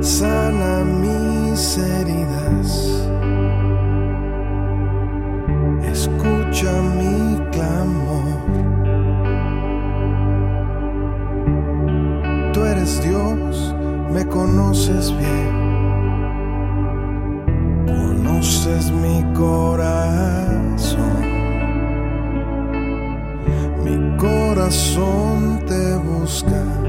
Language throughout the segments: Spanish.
sana mis heridas, escucha mi clamor. Tú eres Dios, me conoces bien, conoces mi corazón. Mi corazón te busca.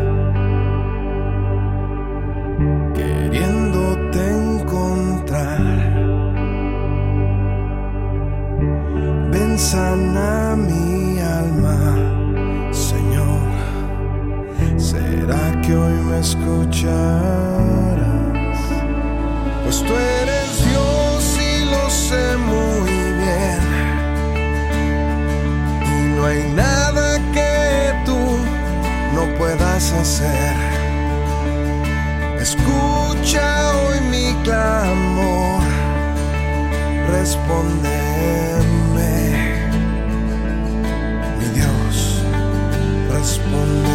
Que hoy me escucharás? Pues tú eres Dios y lo sé muy bien. Y no hay nada que tú no puedas hacer. Escucha hoy mi clamor, respóndeme, mi Dios, respóndeme.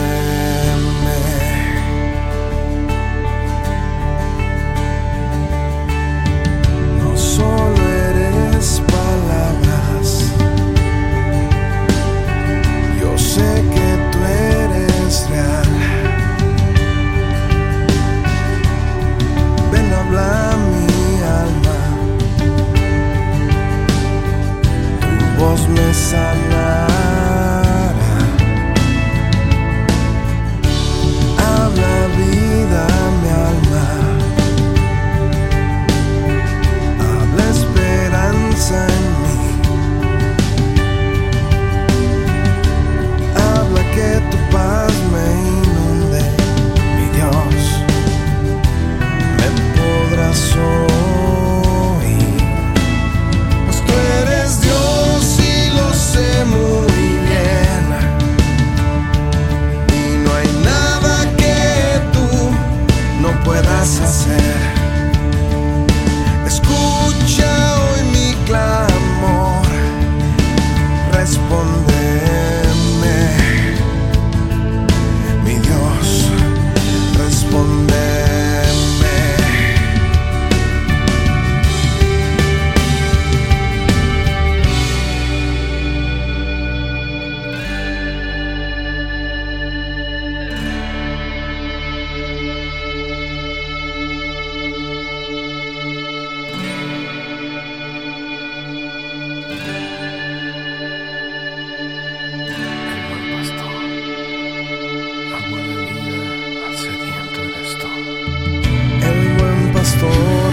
for